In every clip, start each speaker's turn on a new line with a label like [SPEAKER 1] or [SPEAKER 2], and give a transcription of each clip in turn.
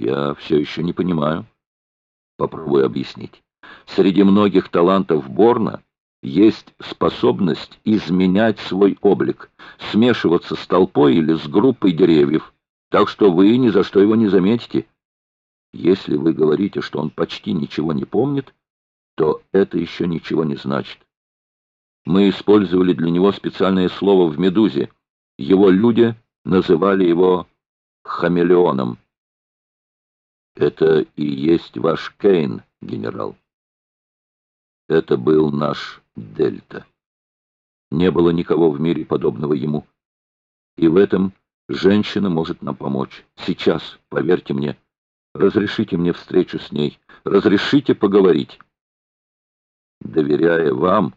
[SPEAKER 1] Я все еще не понимаю. Попробую объяснить. Среди многих талантов Борна есть способность изменять свой облик, смешиваться с толпой или с группой деревьев, так что вы ни за что его не заметите. Если вы говорите, что он почти ничего не помнит, то это еще ничего не значит. Мы использовали для него специальное слово в «Медузе». Его люди называли его хамелеоном. Это и есть ваш Кейн, генерал. Это был наш Дельта. Не было никого в мире подобного ему. И в этом женщина может нам помочь. Сейчас, поверьте мне. Разрешите мне встречу с ней. Разрешите поговорить. Доверяя вам,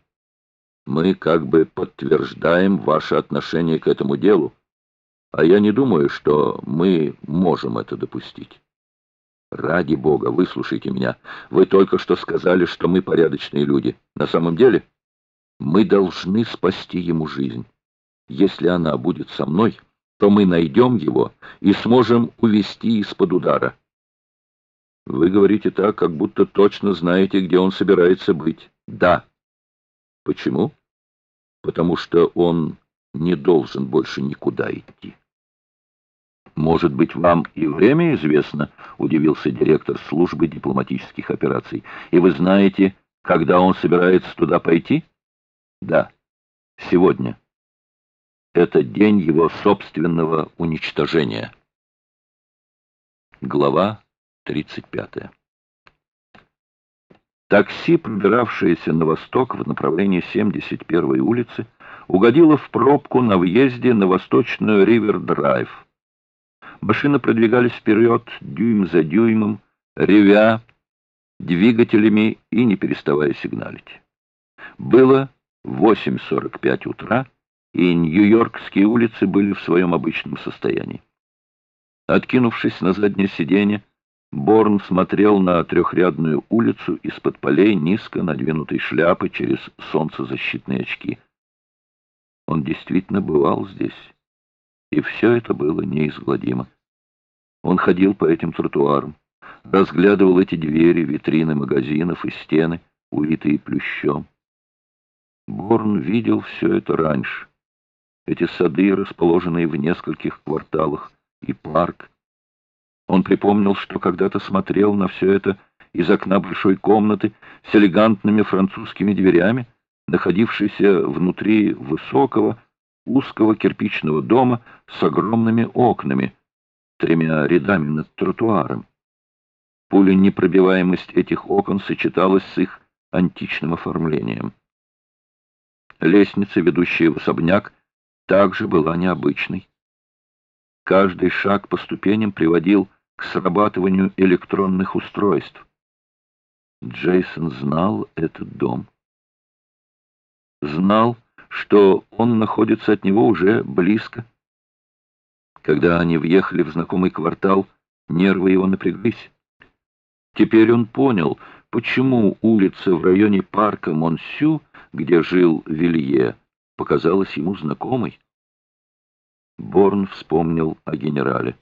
[SPEAKER 1] мы как бы подтверждаем ваше отношение к этому делу. А я не думаю, что мы можем это допустить. Ради Бога, выслушайте меня. Вы только что сказали, что мы порядочные люди. На самом деле, мы должны спасти ему жизнь. Если она будет со мной, то мы найдем его и сможем увести из-под удара. Вы говорите так, как будто точно знаете, где он собирается быть. Да. Почему? Потому что он не должен больше никуда идти. «Может быть, вам и время известно?» — удивился директор службы дипломатических операций. «И вы знаете, когда он собирается туда пойти?» «Да, сегодня. Это день его собственного уничтожения». Глава 35 Такси, пробиравшееся на восток в направлении 71-й улицы, угодило в пробку на въезде на восточную Ривер-Драйв. Машины продвигались вперед дюйм за дюймом, ревя двигателями и не переставая сигналить. Было 8.45 утра, и Нью-Йоркские улицы были в своем обычном состоянии. Откинувшись на заднее сиденье, Борн смотрел на трехрядную улицу из-под полей низко надвинутой шляпы через солнцезащитные очки. Он действительно бывал здесь, и все это было неизгладимо. Он ходил по этим тротуарам, разглядывал эти двери, витрины магазинов и стены, увитые плющом. Борн видел все это раньше. Эти сады, расположенные в нескольких кварталах, и парк. Он припомнил, что когда-то смотрел на все это из окна большой комнаты с элегантными французскими дверями, находившейся внутри высокого, узкого кирпичного дома с огромными окнами, тремя рядами над тротуаром. Пуленепробиваемость этих окон сочеталась с их античным оформлением. Лестница, ведущая в особняк, также была необычной. Каждый шаг по ступеням приводил к срабатыванию электронных устройств. Джейсон знал этот дом. Знал, что он находится от него уже близко. Когда они въехали в знакомый квартал, нервы его напряглись. Теперь он понял, почему улица в районе парка Монсю, где жил Вилье, показалась ему знакомой. Борн вспомнил о генерале.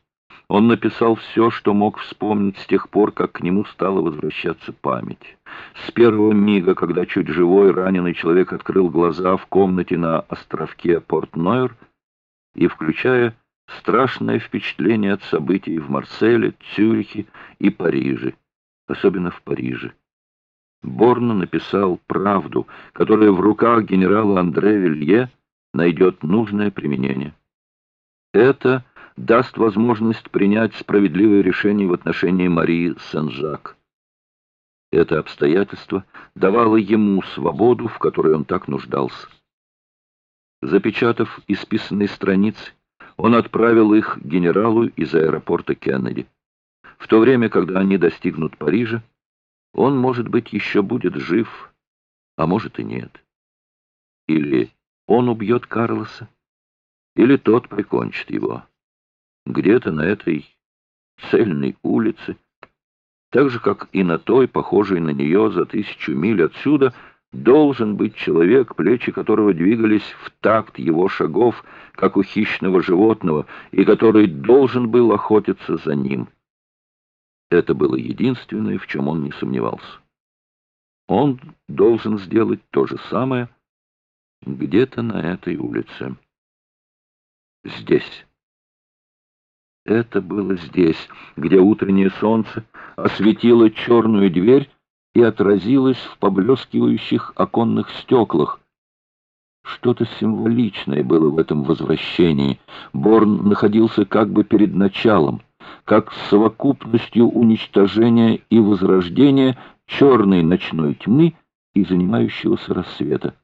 [SPEAKER 1] Он написал все, что мог вспомнить с тех пор, как к нему стала возвращаться память. С первого мига, когда чуть живой раненый человек открыл глаза в комнате на островке Порт-Нойр, и включая страшное впечатление от событий в Марселе, Цюрихе и Париже, особенно в Париже. Борн написал правду, которая в руках генерала Андре Вилье найдет нужное применение. Это даст возможность принять справедливое решение в отношении Марии Сен-Жак. Это обстоятельство давало ему свободу, в которой он так нуждался. Запечатав исписанные страницы, он отправил их генералу из аэропорта Кеннеди. В то время, когда они достигнут Парижа, он, может быть, еще будет жив, а может и нет. Или он убьет Карлоса, или тот прикончит его. Где-то на этой цельной улице, так же, как и на той, похожей на нее за тысячу миль отсюда, Должен быть человек, плечи которого двигались в такт его шагов, как у хищного животного, и который должен был охотиться за ним. Это было единственное, в чем он не сомневался. Он должен сделать то же самое где-то на этой улице. Здесь. Это было здесь, где утреннее солнце осветило черную дверь и отразилось в поблескивающих оконных стеклах. Что-то символичное было в этом возвращении. Борн находился как бы перед началом, как с совокупностью уничтожения и возрождения черной ночной тьмы и занимающегося рассвета.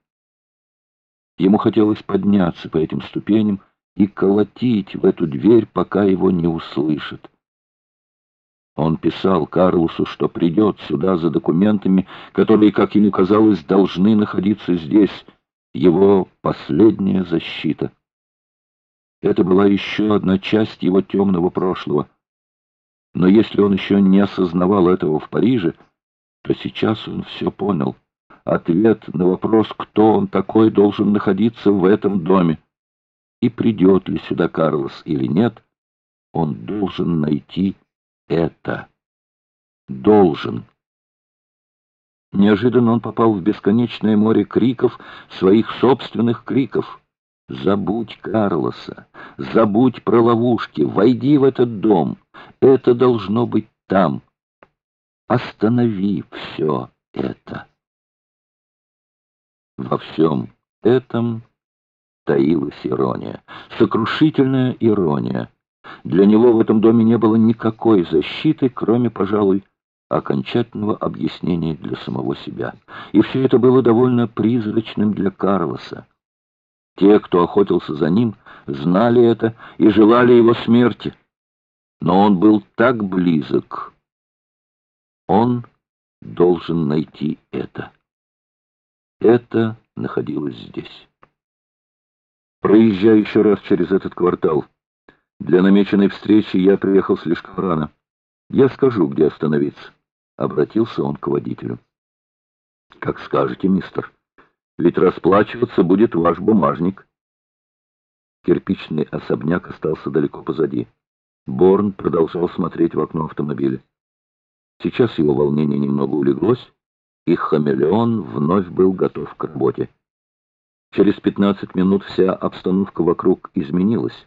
[SPEAKER 1] Ему хотелось подняться по этим ступеням и колотить в эту дверь, пока его не услышат. Он писал Карлосу, что придет сюда за документами, которые, как ему казалось, должны находиться здесь, его последняя защита. Это была еще одна часть его темного прошлого. Но если он еще не осознавал этого в Париже, то сейчас он все понял. Ответ на вопрос, кто он такой, должен находиться в этом доме. И придет ли сюда Карлос или нет, он должен найти это. Должен. Неожиданно он попал в бесконечное море криков, своих собственных криков. «Забудь Карлоса! Забудь про ловушки! Войди в этот дом! Это должно быть там! Останови все это!» Во всем этом таилась ирония, сокрушительная ирония. Для него в этом доме не было никакой защиты, кроме, пожалуй, окончательного объяснения для самого себя. И все это было довольно призрачным для Карлоса. Те, кто охотился за ним, знали это и желали его смерти. Но он был так близок. Он должен найти это. Это находилось здесь. Проезжаю еще раз через этот квартал. Для намеченной встречи я приехал слишком рано. Я скажу, где остановиться. Обратился он к водителю. Как скажете, мистер. Ведь расплачиваться будет ваш бумажник. Кирпичный особняк остался далеко позади. Борн продолжал смотреть в окно автомобиля. Сейчас его волнение немного улеглось, и хамелеон вновь был готов к работе. Через пятнадцать минут вся обстановка вокруг изменилась.